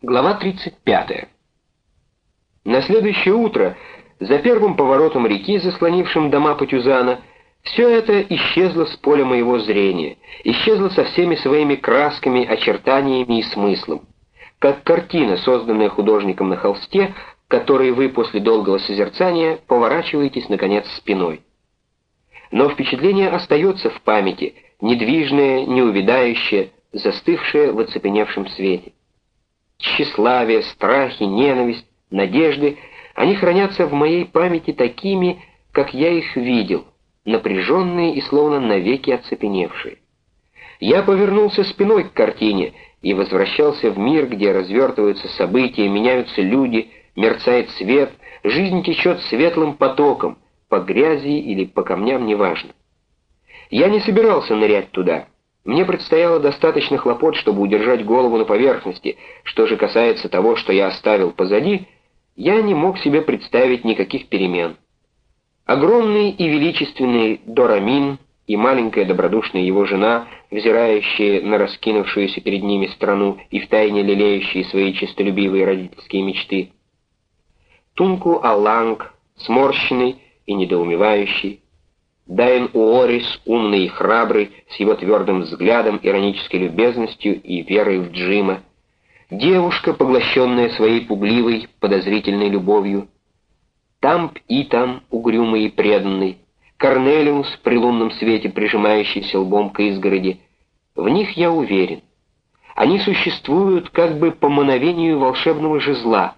Глава 35. На следующее утро, за первым поворотом реки, заслонившим дома Патюзана, все это исчезло с поля моего зрения, исчезло со всеми своими красками, очертаниями и смыслом. Как картина, созданная художником на холсте, которой вы после долгого созерцания поворачиваетесь, наконец, спиной. Но впечатление остается в памяти, недвижное, неувядающее, застывшее в оцепеневшем свете тщеславие, страхи, ненависть, надежды, они хранятся в моей памяти такими, как я их видел, напряженные и словно навеки оцепеневшие. Я повернулся спиной к картине и возвращался в мир, где развертываются события, меняются люди, мерцает свет, жизнь течет светлым потоком, по грязи или по камням, неважно. Я не собирался нырять туда — мне предстояло достаточно хлопот, чтобы удержать голову на поверхности. Что же касается того, что я оставил позади, я не мог себе представить никаких перемен. Огромный и величественный Дорамин и маленькая добродушная его жена, взирающие на раскинувшуюся перед ними страну и втайне лелеющие свои честолюбивые родительские мечты. Тунку Алланг, сморщенный и недоумевающий, Дайн Уорис, умный и храбрый, с его твердым взглядом, иронической любезностью и верой в Джима. Девушка, поглощенная своей пугливой, подозрительной любовью. Тамп и там, угрюмый и преданный. Корнелиус, при лунном свете прижимающийся лбом к изгороди. В них я уверен. Они существуют как бы по мановению волшебного жезла.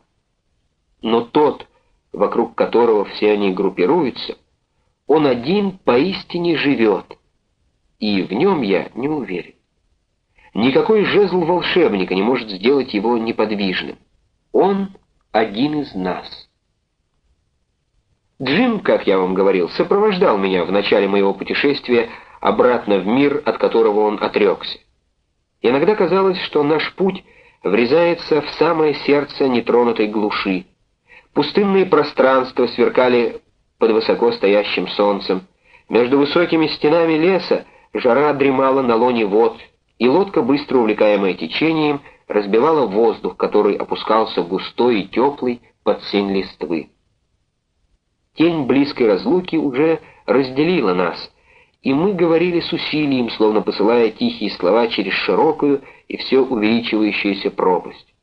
Но тот, вокруг которого все они группируются — он один поистине живет, и в нем я не уверен. Никакой жезл волшебника не может сделать его неподвижным. Он один из нас. Джим, как я вам говорил, сопровождал меня в начале моего путешествия обратно в мир, от которого он отрекся. Иногда казалось, что наш путь врезается в самое сердце нетронутой глуши. Пустынные пространства сверкали под высоко стоящим солнцем. Между высокими стенами леса жара дремала на лоне вод, и лодка, быстро увлекаемая течением, разбивала воздух, который опускался густой и теплый под сень листвы. Тень близкой разлуки уже разделила нас, и мы говорили с усилием, словно посылая тихие слова через широкую и все увеличивающуюся пропасть.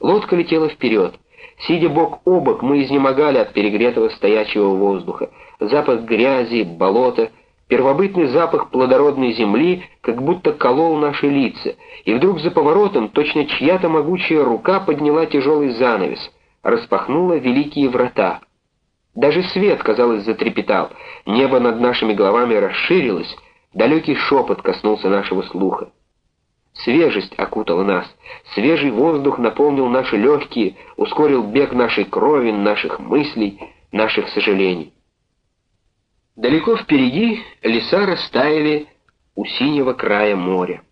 Лодка летела вперед — Сидя бок о бок, мы изнемогали от перегретого стоячего воздуха. Запах грязи, болота, первобытный запах плодородной земли как будто колол наши лица, и вдруг за поворотом точно чья-то могучая рука подняла тяжелый занавес, распахнула великие врата. Даже свет, казалось, затрепетал, небо над нашими головами расширилось, далекий шепот коснулся нашего слуха. Свежесть окутала нас, свежий воздух наполнил наши легкие, ускорил бег нашей крови, наших мыслей, наших сожалений. Далеко впереди леса растаяли у синего края моря.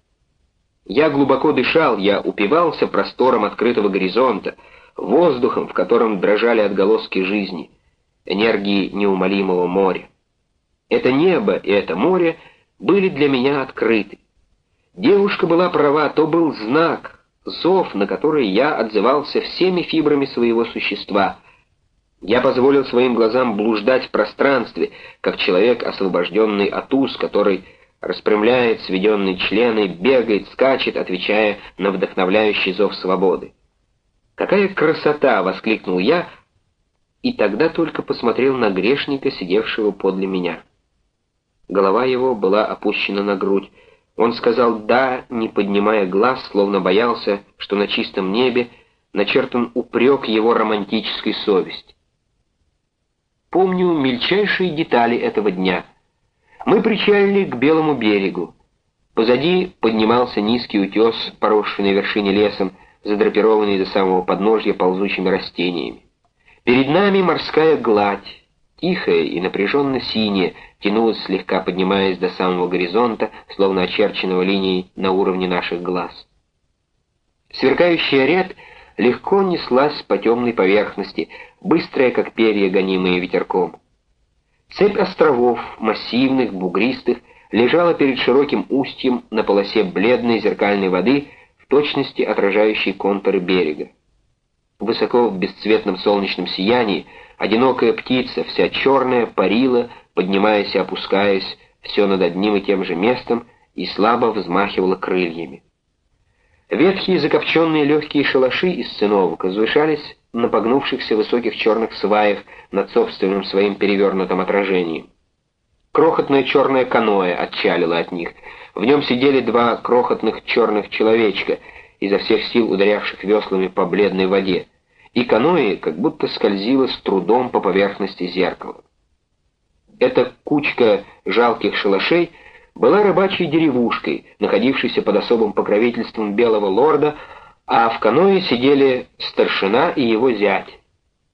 Я глубоко дышал, я упивался простором открытого горизонта, воздухом, в котором дрожали отголоски жизни, энергии неумолимого моря. Это небо и это море были для меня открыты. Девушка была права, то был знак, зов, на который я отзывался всеми фибрами своего существа. Я позволил своим глазам блуждать в пространстве, как человек, освобожденный от уз, который распрямляет сведенные члены, бегает, скачет, отвечая на вдохновляющий зов свободы. «Какая красота!» — воскликнул я, и тогда только посмотрел на грешника, сидевшего подле меня. Голова его была опущена на грудь, он сказал «да», не поднимая глаз, словно боялся, что на чистом небе начертан упрек его романтической совести. Помню мельчайшие детали этого дня. Мы причалили к Белому берегу. Позади поднимался низкий утес, поросший на вершине лесом, задрапированный до самого подножья ползучими растениями. Перед нами морская гладь, тихая и напряженно синяя, тянулась слегка, поднимаясь до самого горизонта, словно очерченного линией на уровне наших глаз. Сверкающая ряд легко неслась по темной поверхности, быстрая, как перья, гонимые ветерком. Цепь островов, массивных, бугристых, лежала перед широким устьем на полосе бледной зеркальной воды в точности отражающий контуры берега. Высоко в бесцветном солнечном сиянии одинокая птица, вся черная, парила, поднимаясь и опускаясь, все над одним и тем же местом, и слабо взмахивала крыльями. Ветхие закопченные легкие шалаши из циновок возвышались на погнувшихся высоких черных сваях над собственным своим перевернутым отражением. Крохотное черное каноэ отчалило от них. В нем сидели два крохотных черных человечка, изо всех сил ударявших веслами по бледной воде, и каноэ как будто скользило с трудом по поверхности зеркала. Эта кучка жалких шалашей была рыбачьей деревушкой, находившейся под особым покровительством белого лорда, а в каное сидели старшина и его зять.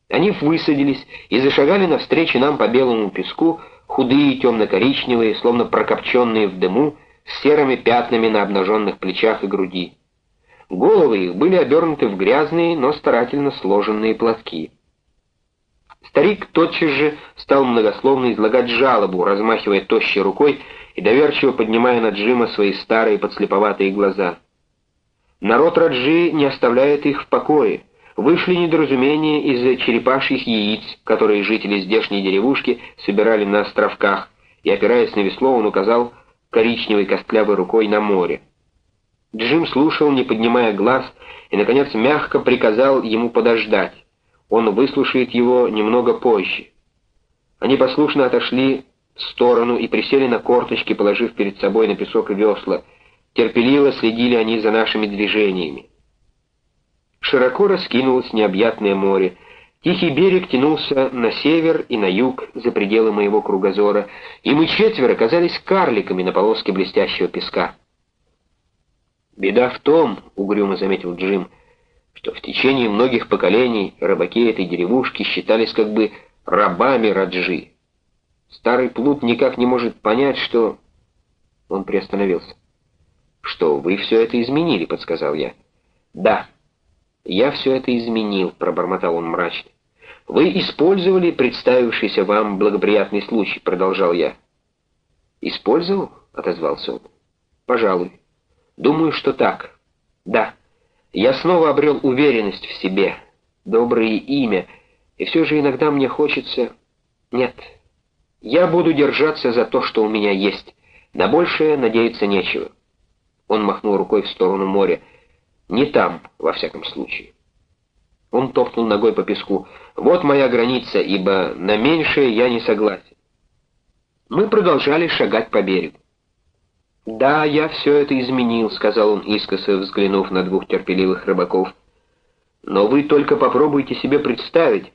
Они высадились и зашагали навстречу нам по белому песку, худые, темно-коричневые, словно прокопченные в дыму, с серыми пятнами на обнаженных плечах и груди. Головы их были обернуты в грязные, но старательно сложенные платки. Старик тотчас же стал многословно излагать жалобу, размахивая тощей рукой и доверчиво поднимая на Джима свои старые подслеповатые глаза. Народ Раджи не оставляет их в покое. Вышли недоразумения из-за черепашьих яиц, которые жители здешней деревушки собирали на островках, и, опираясь на весло, он указал коричневой костлявой рукой на море. Джим слушал, не поднимая глаз, и, наконец, мягко приказал ему подождать. Он выслушает его немного позже. Они послушно отошли в сторону и присели на корточки, положив перед собой на песок весла. Терпеливо следили они за нашими движениями. Широко раскинулось необъятное море. Тихий берег тянулся на север и на юг, за пределы моего кругозора, и мы четверо казались карликами на полоске блестящего песка. «Беда в том, — угрюмо заметил Джим, — что в течение многих поколений рыбаки этой деревушки считались как бы рабами Раджи. Старый плут никак не может понять, что...» Он приостановился. «Что, вы все это изменили?» — подсказал я. «Да, я все это изменил», — пробормотал он мрачно. «Вы использовали представившийся вам благоприятный случай», — продолжал я. «Использовал?» — отозвался он. «Пожалуй. Думаю, что так. Да. Я снова обрел уверенность в себе, доброе имя, и все же иногда мне хочется... Нет, я буду держаться за то, что у меня есть. На большее надеяться нечего. Он махнул рукой в сторону моря. Не там, во всяком случае. Он топнул ногой по песку. Вот моя граница, ибо на меньшее я не согласен. Мы продолжали шагать по берегу. «Да, я все это изменил», — сказал он искоса, взглянув на двух терпеливых рыбаков. «Но вы только попробуйте себе представить,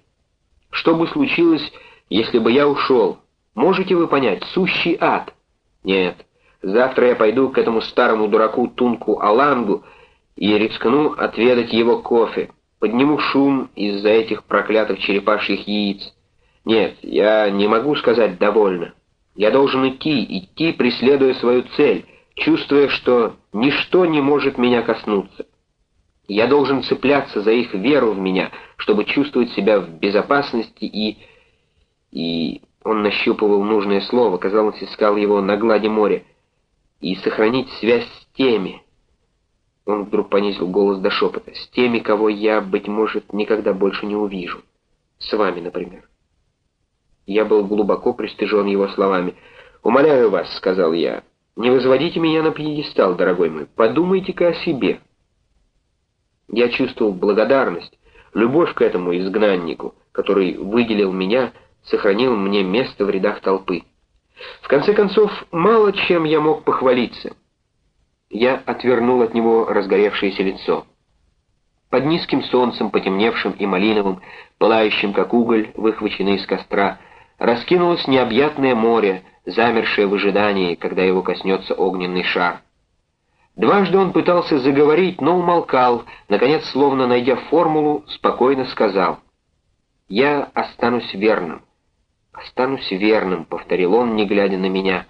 что бы случилось, если бы я ушел. Можете вы понять, сущий ад? Нет. Завтра я пойду к этому старому дураку Тунку Алангу и рискну отведать его кофе. Подниму шум из-за этих проклятых черепашьих яиц. Нет, я не могу сказать «довольно». Я должен идти, идти, преследуя свою цель, чувствуя, что ничто не может меня коснуться. Я должен цепляться за их веру в меня, чтобы чувствовать себя в безопасности и... и... Он нащупывал нужное слово, казалось, искал его на глади моря. И сохранить связь с теми. Он вдруг понизил голос до шепота. С теми, кого я, быть может, никогда больше не увижу. С вами, например. Я был глубоко пристыжен его словами. «Умоляю вас», — сказал я, — «не возводите меня на пьедестал, дорогой мой. Подумайте-ка о себе». Я чувствовал благодарность, любовь к этому изгнаннику, который выделил меня, — сохранил мне место в рядах толпы. В конце концов, мало чем я мог похвалиться. Я отвернул от него разгоревшееся лицо. Под низким солнцем, потемневшим и малиновым, пылающим как уголь, выхваченный из костра, раскинулось необъятное море, замершее в ожидании, когда его коснется огненный шар. Дважды он пытался заговорить, но умолкал, наконец, словно найдя формулу, спокойно сказал «Я останусь верным». «Останусь верным», — повторил он, не глядя на меня.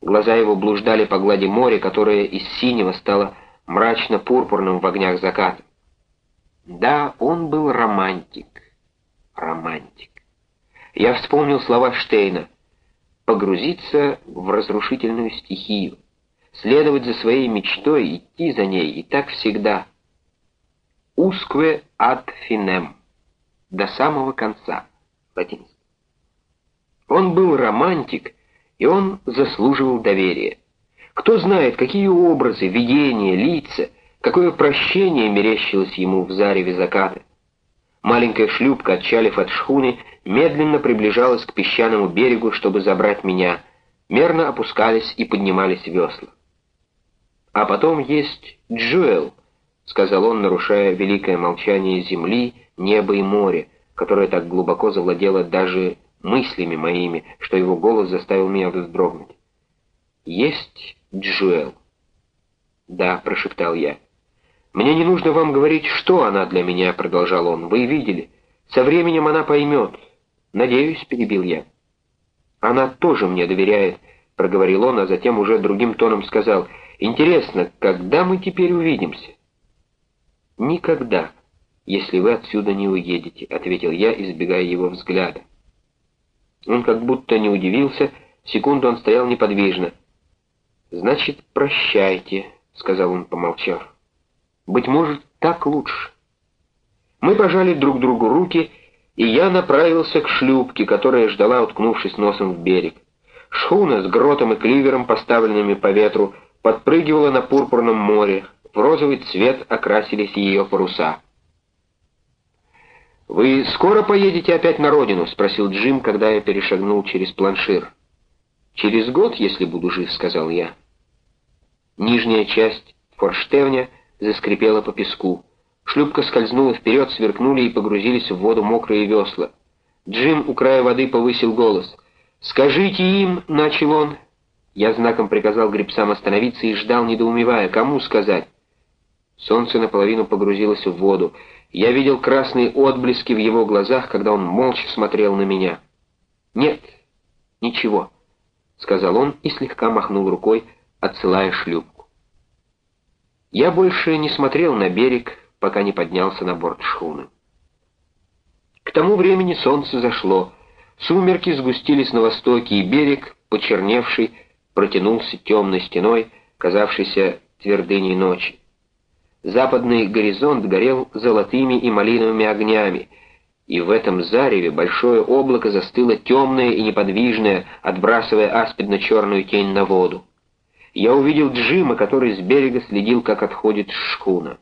Глаза его блуждали по глади моря, которое из синего стало мрачно-пурпурным в огнях заката. Да, он был романтик. Романтик. Я вспомнил слова Штейна. «Погрузиться в разрушительную стихию, следовать за своей мечтой, идти за ней, и так всегда. «Ускве ad finem» — до самого конца, латинский. Он был романтик, и он заслуживал доверия. Кто знает, какие образы, видения, лица, какое прощение мерещилось ему в зареве заката. Маленькая шлюпка, отчалив от шхуны, медленно приближалась к песчаному берегу, чтобы забрать меня. Мерно опускались и поднимались весла. «А потом есть Джуэл», — сказал он, нарушая великое молчание земли, неба и моря, которое так глубоко завладело даже мыслями моими, что его голос заставил меня вздрогнуть. «Есть Джуэл?» «Да», — прошептал я. «Мне не нужно вам говорить, что она для меня», — продолжал он. «Вы видели. Со временем она поймет. Надеюсь», — перебил я. «Она тоже мне доверяет», — проговорил он, а затем уже другим тоном сказал. «Интересно, когда мы теперь увидимся?» «Никогда, если вы отсюда не уедете», — ответил я, избегая его взгляда. Он как будто не удивился, секунду он стоял неподвижно. «Значит, прощайте», — сказал он, помолчав. «Быть может, так лучше». Мы пожали друг другу руки, и я направился к шлюпке, которая ждала, уткнувшись носом в берег. Шхуна с гротом и кливером, поставленными по ветру, подпрыгивала на пурпурном море, в розовый цвет окрасились ее паруса. «Вы скоро поедете опять на родину?» — спросил Джим, когда я перешагнул через планшир. «Через год, если буду жив», — сказал я. Нижняя часть форштевня заскрипела по песку. Шлюпка скользнула вперед, сверкнули и погрузились в воду мокрые весла. Джим у края воды повысил голос. «Скажите им», — начал он. Я знаком приказал гребцам остановиться и ждал, недоумевая, кому сказать. Солнце наполовину погрузилось в воду. Я видел красные отблески в его глазах, когда он молча смотрел на меня. «Нет, ничего», — сказал он и слегка махнул рукой, отсылая шлюпку. Я больше не смотрел на берег, пока не поднялся на борт шхуны. К тому времени солнце зашло, сумерки сгустились на востоке, и берег, почерневший, протянулся темной стеной, казавшейся твердыней ночи. Западный горизонт горел золотыми и малиновыми огнями, и в этом зареве большое облако застыло темное и неподвижное, отбрасывая аспидно-черную тень на воду. Я увидел Джима, который с берега следил, как отходит шхуна.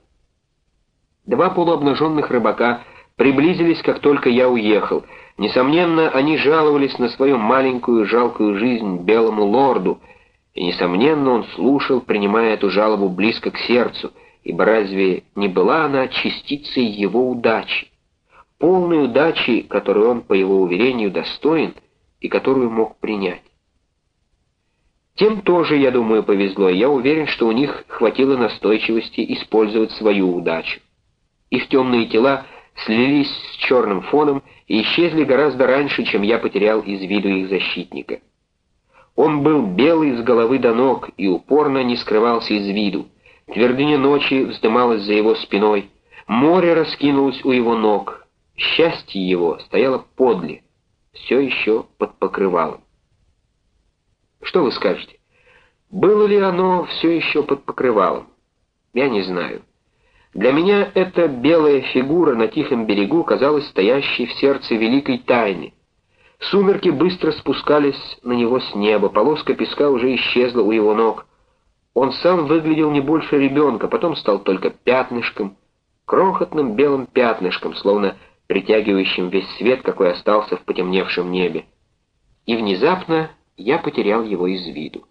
Два полуобнаженных рыбака приблизились, как только я уехал. Несомненно, они жаловались на свою маленькую жалкую жизнь белому лорду, и, несомненно, он слушал, принимая эту жалобу близко к сердцу, ибо разве не была она частицей его удачи, полной удачи, которую он, по его уверению, достоин и которую мог принять? Тем тоже, я думаю, повезло, я уверен, что у них хватило настойчивости использовать свою удачу. Их темные тела слились с черным фоном и исчезли гораздо раньше, чем я потерял из виду их защитника. Он был белый с головы до ног и упорно не скрывался из виду. Твердыня ночи вздымалась за его спиной, море раскинулось у его ног. Счастье его стояло подле, все еще под покрывалом. Что вы скажете? Было ли оно все еще под покрывалом? Я не знаю. Для меня эта белая фигура на тихом берегу казалась стоящей в сердце великой тайны. Сумерки быстро спускались на него с неба, полоска песка уже исчезла у его ног. Он сам выглядел не больше ребенка, потом стал только пятнышком, крохотным белым пятнышком, словно притягивающим весь свет, какой остался в потемневшем небе. И внезапно я потерял его из виду.